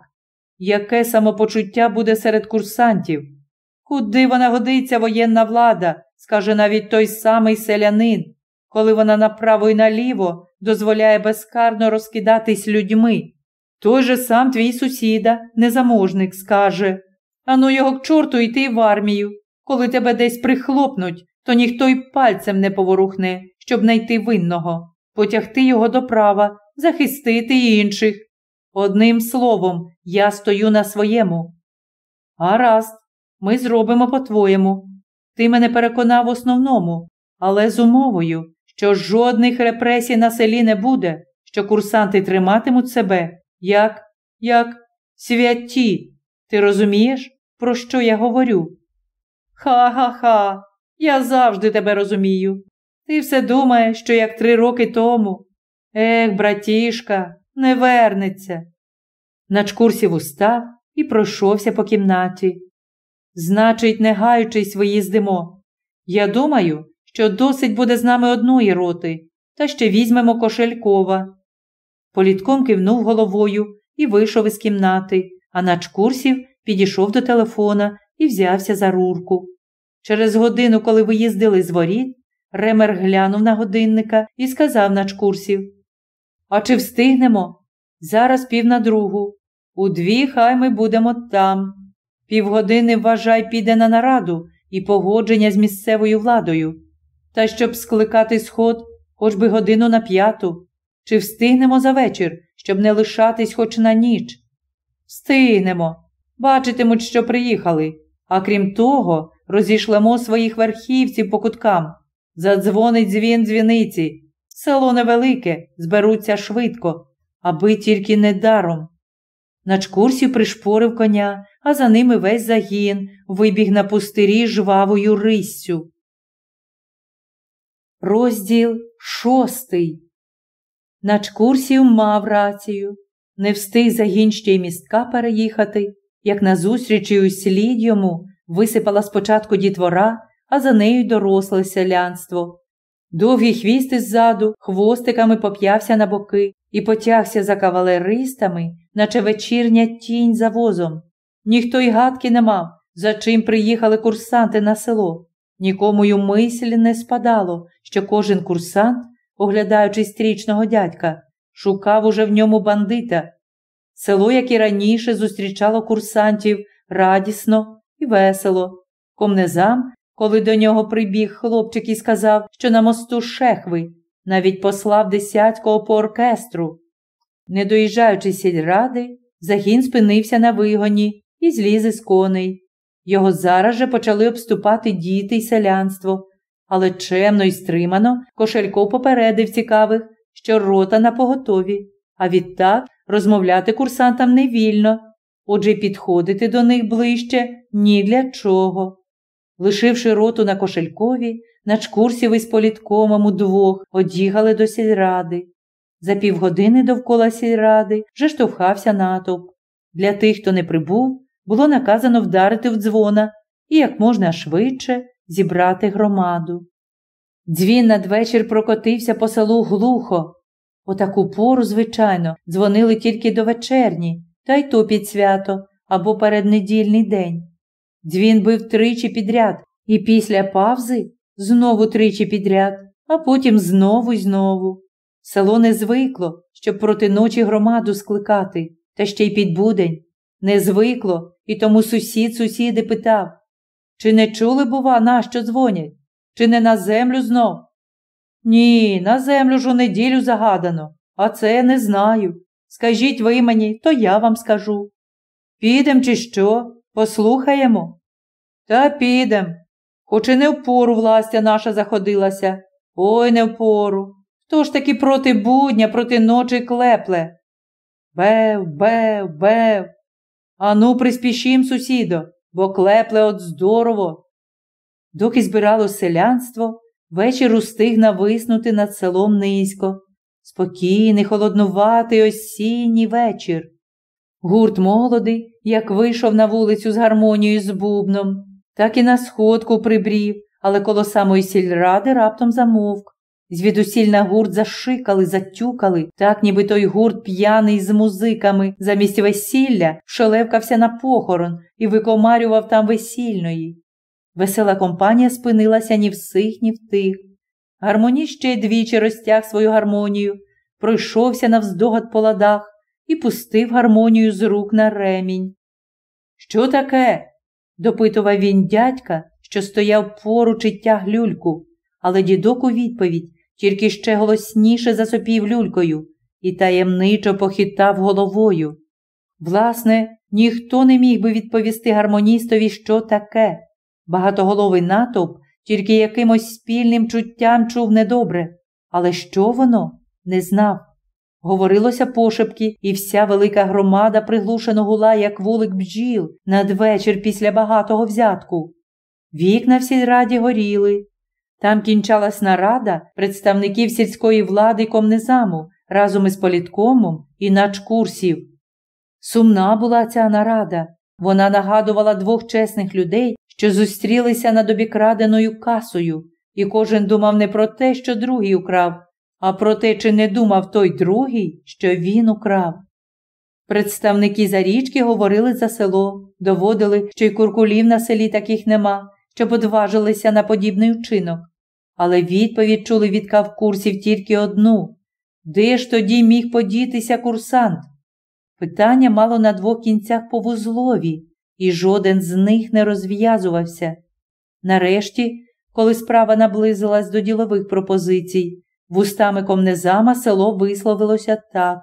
яке самопочуття буде серед курсантів? Куди вона годиться воєнна влада, скаже навіть той самий селянин, коли вона направо і наліво дозволяє безкарно розкидатись людьми. Той же сам твій сусіда, незаможник, скаже Ану його к чорту йти в армію. Коли тебе десь прихлопнуть, то ніхто й пальцем не поворухне, щоб знайти винного, потягти його до права, захистити інших. Одним словом, я стою на своєму. Гаразд, ми зробимо по-твоєму. Ти мене переконав основному, але з умовою, що жодних репресій на селі не буде, що курсанти триматимуть себе, як, як святі. Ти розумієш, про що я говорю? Ха-ха-ха, я завжди тебе розумію. Ти все думаєш, що як три роки тому. Ех, братішка, не вернеться. Начкурсів устав і пройшовся по кімнаті. Значить, не гаючись, виїздимо. Я думаю, що досить буде з нами одної роти, та ще візьмемо Кошелькова. Політком кивнув головою і вийшов із кімнати, а начкурсів підійшов до телефона і взявся за рурку. Через годину, коли виїздили з воріт, Ремер глянув на годинника і сказав начкурсів А чи встигнемо? Зараз пів на другу. У дві хай ми будемо там. Півгодини, вважай, піде на нараду і погодження з місцевою владою. Та щоб скликати сход хоч би годину на п'яту, чи встигнемо за вечір, щоб не лишатись хоч на ніч? Встигнемо. Бачитимуть, що приїхали, а крім того, розійшлемо своїх верхівців по куткам. Задзвонить дзвін дзвіниці. Село невелике, зберуться швидко, аби тільки не даром. Начкурсів пришпорив коня, а за ними весь загін вибіг на пустирі жвавою риссю. Розділ шостий. Начкурсів мав рацію. Не встиг загін ще й містка переїхати, як назустріч і услід йому висипала спочатку дітвора, а за нею доросле селянство. Довгий хвіст іззаду хвостиками поп'явся на боки і потягся за кавалеристами, наче вечірня тінь за возом. ніхто й гадки не мав, за чим приїхали курсанти на село. Нікому й у мислі не спадало, що кожен курсант, оглядаючи стрічного дядька, шукав уже в ньому бандита. Село, як і раніше, зустрічало курсантів радісно і весело. Комнезам, коли до нього прибіг хлопчик і сказав, що на мосту шехви, навіть послав десятького по оркестру. Не доїжджаючи сільради, загін спинився на вигоні і зліз із коней. Його зараз же почали обступати діти й селянство, але чемно й стримано кошелько попередив цікавих, що рота на поготові, а відтак розмовляти курсантам не вільно, отже підходити до них ближче ні для чого. Лишивши роту на кошелькові, начкурсів із політкомом удвох одігали до сільради. За півгодини довкола сільради вже штовхався натовп. Для тих, хто не прибув, було наказано вдарити в дзвона і як можна швидше зібрати громаду. Дзвін надвечір прокотився по селу глухо. У таку пору, звичайно, дзвонили тільки до вечерні, та й то під свято або переднедільний день. Дзвін бив тричі підряд, і після павзи знову тричі підряд, а потім знову й знову. Село не звикло, щоб проти ночі громаду скликати, та ще й під будень. Не звикло, і тому сусід сусіди питав чи не чули, бува, на що дзвонять? Чи не на землю знов? Ні, на землю ж у неділю загадано, а це я не знаю. Скажіть ви мені, то я вам скажу. Підем, чи що? Послухаємо? Та підем. Хоч і не в пору властя наша заходилася. Ой не в пору. Хто ж таки проти будня, проти ночі клепле? Бев, бев, бев. Ану, приспішім, сусідо, бо клепле от здорово. Доки збирало селянство, вечір устиг нависнути над селом низько. Спокійний, холоднуватий осінній вечір. Гурт молодий, як вийшов на вулицю з гармонією з бубном, так і на сходку прибрів, але коло самої сільради раптом замовк. Звідусіль на гурт зашикали, затюкали, так ніби той гурт п'яний з музиками, замість весілля шолевкався на похорон і викомарював там весільної. Весела компанія спинилася ні в сих, ні в тих. Гармоній ще й двічі розтяг свою гармонію, пройшовся навздогад по ладах і пустив гармонію з рук на ремінь. Що таке? допитував він дядька, що стояв поруч і тяг люльку, але дідок у відповідь тільки ще голосніше засопів люлькою і таємничо похитав головою. Власне, ніхто не міг би відповісти гармоністові, що таке. Багатоголовий натовп тільки якимось спільним чуттям чув недобре, але що воно не знав. Говорилося пошепки, і вся велика громада приглушено гула, як вулик бджіл, надвечір після багатого взятку. Вікна в сільраді горіли. Там кінчалась нарада представників сільської влади комнезаму разом із політкомом і начкурсів. Сумна була ця нарада. Вона нагадувала двох чесних людей, що зустрілися над обікраденою касою, і кожен думав не про те, що другий украв, а про те, чи не думав той другий, що він украв. Представники зарічки говорили за село, доводили, що й куркулів на селі таких нема, щоб одважилися на подібний вчинок. Але відповідь чули від кавкурсів тільки одну де ж тоді міг подітися курсант? Питання мало на двох кінцях по вузлові, і жоден з них не розв'язувався. Нарешті, коли справа наблизилась до ділових пропозицій, вустами комнезама село висловилося так.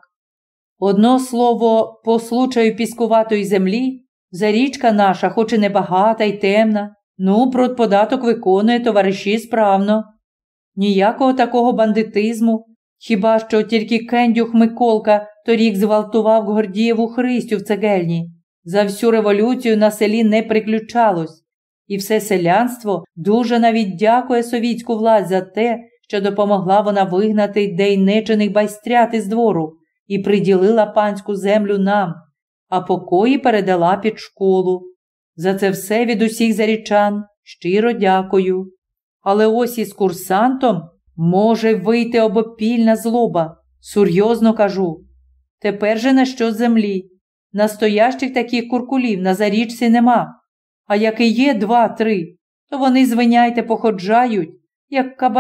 Одно слово, по случаю піскуватої землі, зарічка наша, хоч і небагата й темна, ну, продподаток виконує товариші справно. Ніякого такого бандитизму, хіба що тільки Кендюх Миколка торік зґвалтував Гордієву Христю в цегельні. За всю революцію на селі не приключалось, і все селянство дуже навіть дякує совітську власть за те, що допомогла вона вигнати дейнечених байстрят із двору і приділила панську землю нам, а покої передала під школу. За це все від усіх зарічан щиро дякую. Але ось із курсантом може вийти обопільна злоба. Серйозно кажу. Тепер же на що землі? Настоящих таких куркулів на зарічці нема. А як і є два-три, то вони звиняйте походжають, як кабани.